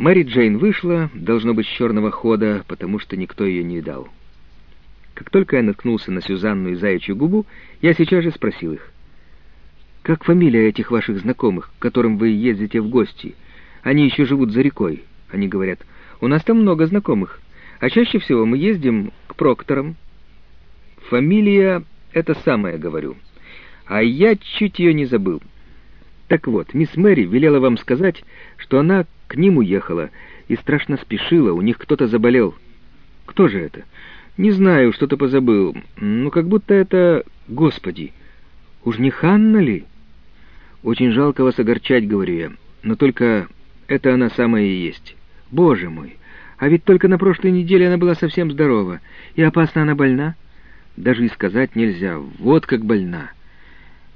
Мэри Джейн вышла, должно быть, с черного хода, потому что никто ее не видал. Как только я наткнулся на Сюзанну и Заячью губу, я сейчас же спросил их. «Как фамилия этих ваших знакомых, к которым вы ездите в гости? Они еще живут за рекой». Они говорят, «У нас там много знакомых, а чаще всего мы ездим к Прокторам». Фамилия — это самое, говорю. А я чуть ее не забыл. Так вот, мисс Мэри велела вам сказать, что она к ним уехала и страшно спешила, у них кто-то заболел. Кто же это? Не знаю, что-то позабыл. Ну, как будто это... Господи! Уж не Ханна ли? Очень жалко вас огорчать, говорю я, но только это она самая и есть. Боже мой! А ведь только на прошлой неделе она была совсем здорова. И опасно она больна? Даже и сказать нельзя. Вот как больна.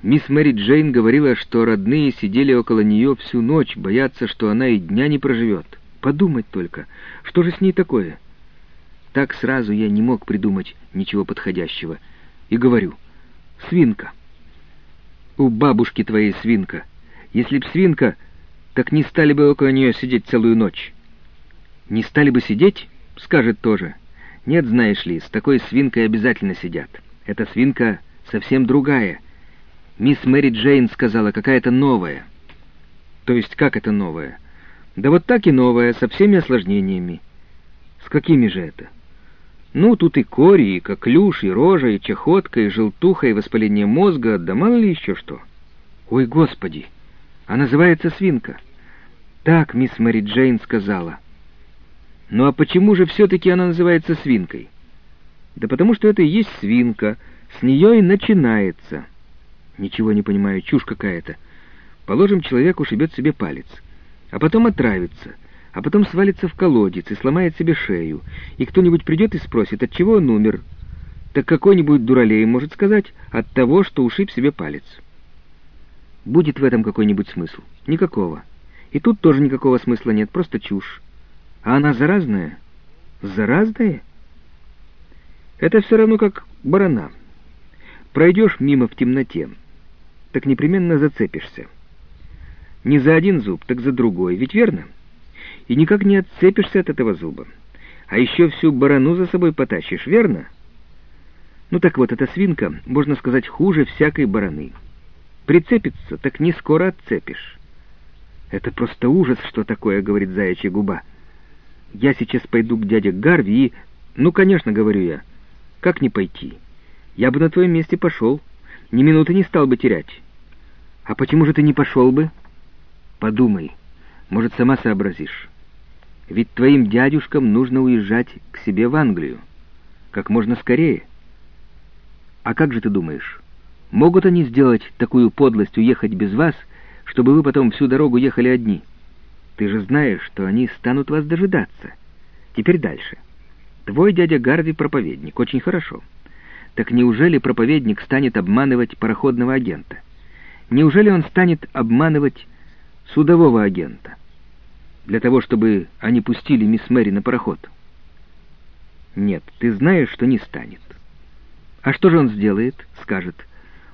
Мисс Мэри Джейн говорила, что родные сидели около нее всю ночь, боятся, что она и дня не проживет. Подумать только, что же с ней такое? Так сразу я не мог придумать ничего подходящего. И говорю, свинка. У бабушки твоей свинка. Если б свинка, так не стали бы около нее сидеть целую ночь. Не стали бы сидеть, скажет тоже. Нет, знаешь ли, с такой свинкой обязательно сидят. Эта свинка совсем другая — Мисс Мэри Джейн сказала, какая-то новая. То есть как это новая? Да вот так и новая, со всеми осложнениями. С какими же это? Ну, тут и кори, и коклюш, и рожа, и чахотка, и желтуха, и воспаление мозга, да мало ли еще что. Ой, господи! А называется свинка. Так мисс Мэри Джейн сказала. Ну а почему же все-таки она называется свинкой? Да потому что это и есть свинка, с нее и начинается. Ничего не понимаю, чушь какая-то. Положим, человек ушибет себе палец, а потом отравится, а потом свалится в колодец и сломает себе шею, и кто-нибудь придет и спросит, от чего он умер. Так какой-нибудь дуралей может сказать от того, что ушиб себе палец. Будет в этом какой-нибудь смысл? Никакого. И тут тоже никакого смысла нет, просто чушь. А она заразная? Заразная? Это все равно как барана. Пройдешь мимо в темноте, так непременно зацепишься. Не за один зуб, так за другой, ведь верно? И никак не отцепишься от этого зуба. А еще всю барану за собой потащишь, верно? Ну так вот, эта свинка, можно сказать, хуже всякой бараны. Прицепится, так не скоро отцепишь. Это просто ужас, что такое, говорит заячья губа. Я сейчас пойду к дяде Гарви и... Ну, конечно, говорю я. Как не пойти? Я бы на твоем месте пошел. Ни минуты не стал бы терять. «А почему же ты не пошел бы?» «Подумай. Может, сама сообразишь. Ведь твоим дядюшкам нужно уезжать к себе в Англию. Как можно скорее. А как же ты думаешь, могут они сделать такую подлость уехать без вас, чтобы вы потом всю дорогу ехали одни? Ты же знаешь, что они станут вас дожидаться. Теперь дальше. Твой дядя Гарви проповедник, очень хорошо. Так неужели проповедник станет обманывать пароходного агента?» Неужели он станет обманывать судового агента? Для того, чтобы они пустили мисс Мэри на пароход? Нет, ты знаешь, что не станет. А что же он сделает? Скажет.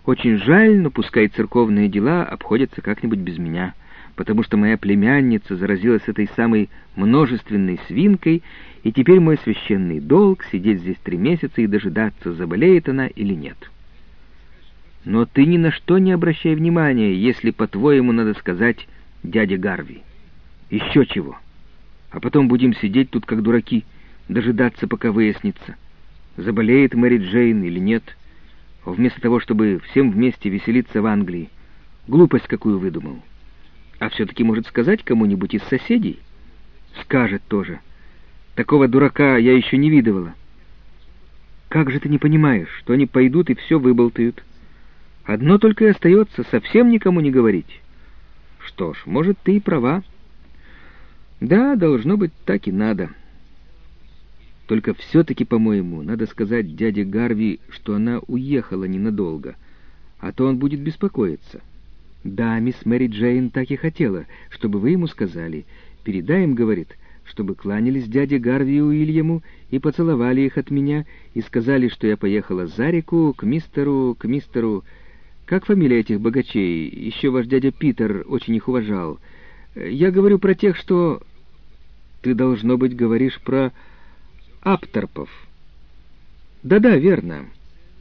Очень жаль, но пускай церковные дела обходятся как-нибудь без меня, потому что моя племянница заразилась этой самой множественной свинкой, и теперь мой священный долг — сидеть здесь три месяца и дожидаться, заболеет она или нет». Но ты ни на что не обращай внимания, если, по-твоему, надо сказать дяде Гарви. Еще чего. А потом будем сидеть тут, как дураки, дожидаться, пока выяснится, заболеет Мэри Джейн или нет, вместо того, чтобы всем вместе веселиться в Англии. Глупость какую выдумал. А все-таки может сказать кому-нибудь из соседей? Скажет тоже. Такого дурака я еще не видывала. Как же ты не понимаешь, что они пойдут и все выболтают?» Одно только и остается совсем никому не говорить. Что ж, может, ты и права. Да, должно быть, так и надо. Только все-таки, по-моему, надо сказать дяде Гарви, что она уехала ненадолго, а то он будет беспокоиться. Да, мисс Мэри Джейн так и хотела, чтобы вы ему сказали. Передай им, говорит, чтобы кланялись дяде Гарви и Уильяму и поцеловали их от меня и сказали, что я поехала за реку к мистеру, к мистеру... Как фамилия этих богачей? Еще ваш дядя Питер очень их уважал. Я говорю про тех, что... ты, должно быть, говоришь про Апторпов. Да-да, верно.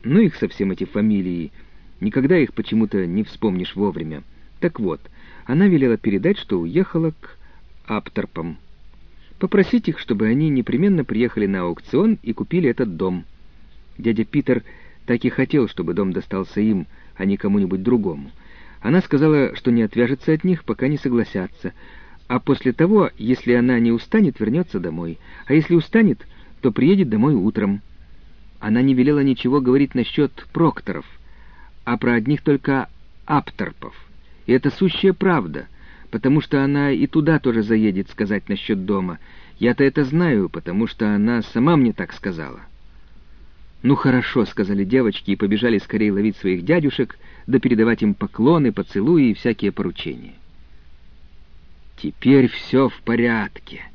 Ну их совсем эти фамилии. Никогда их почему-то не вспомнишь вовремя. Так вот, она велела передать, что уехала к Апторпам. Попросить их, чтобы они непременно приехали на аукцион и купили этот дом. Дядя Питер так и хотел, чтобы дом достался им, а не кому-нибудь другому. Она сказала, что не отвяжется от них, пока не согласятся, а после того, если она не устанет, вернется домой, а если устанет, то приедет домой утром. Она не велела ничего говорить насчет прокторов, а про одних только апторпов. И это сущая правда, потому что она и туда тоже заедет сказать насчет дома. Я-то это знаю, потому что она сама мне так сказала. «Ну хорошо», — сказали девочки и побежали скорее ловить своих дядюшек, да передавать им поклоны, поцелуи и всякие поручения. Теперь все в порядке.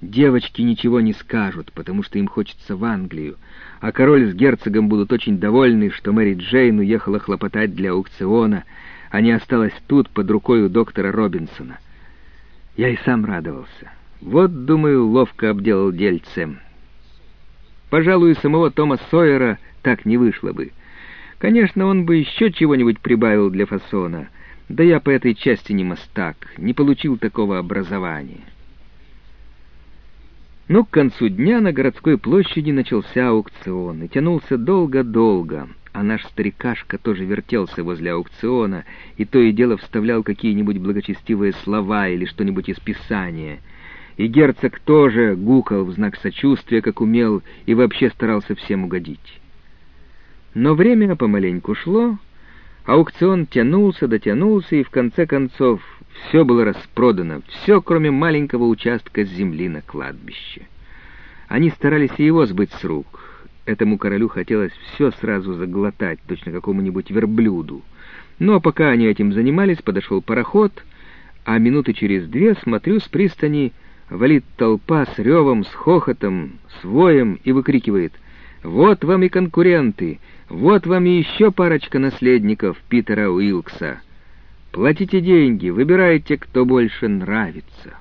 Девочки ничего не скажут, потому что им хочется в Англию, а король с герцогом будут очень довольны, что Мэри Джейн уехала хлопотать для аукциона, а не осталась тут под рукой у доктора Робинсона. Я и сам радовался. Вот, думаю, ловко обделал дельцем. Пожалуй, самого Тома Сойера так не вышло бы. Конечно, он бы еще чего-нибудь прибавил для фасона, да я по этой части не мастак, не получил такого образования. Но к концу дня на городской площади начался аукцион и тянулся долго-долго, а наш старикашка тоже вертелся возле аукциона и то и дело вставлял какие-нибудь благочестивые слова или что-нибудь из Писания — и герцог тоже гукал в знак сочувствия, как умел, и вообще старался всем угодить. Но время помаленьку шло, аукцион тянулся, дотянулся, и в конце концов все было распродано, все, кроме маленького участка земли на кладбище. Они старались и его сбыть с рук. Этому королю хотелось все сразу заглотать, точно какому-нибудь верблюду. Но пока они этим занимались, подошел пароход, а минуты через две, смотрю, с пристани валит толпа с ревом, с хохотом, с воем и выкрикивает «Вот вам и конкуренты! Вот вам и еще парочка наследников Питера Уилкса! Платите деньги, выбирайте, кто больше нравится!»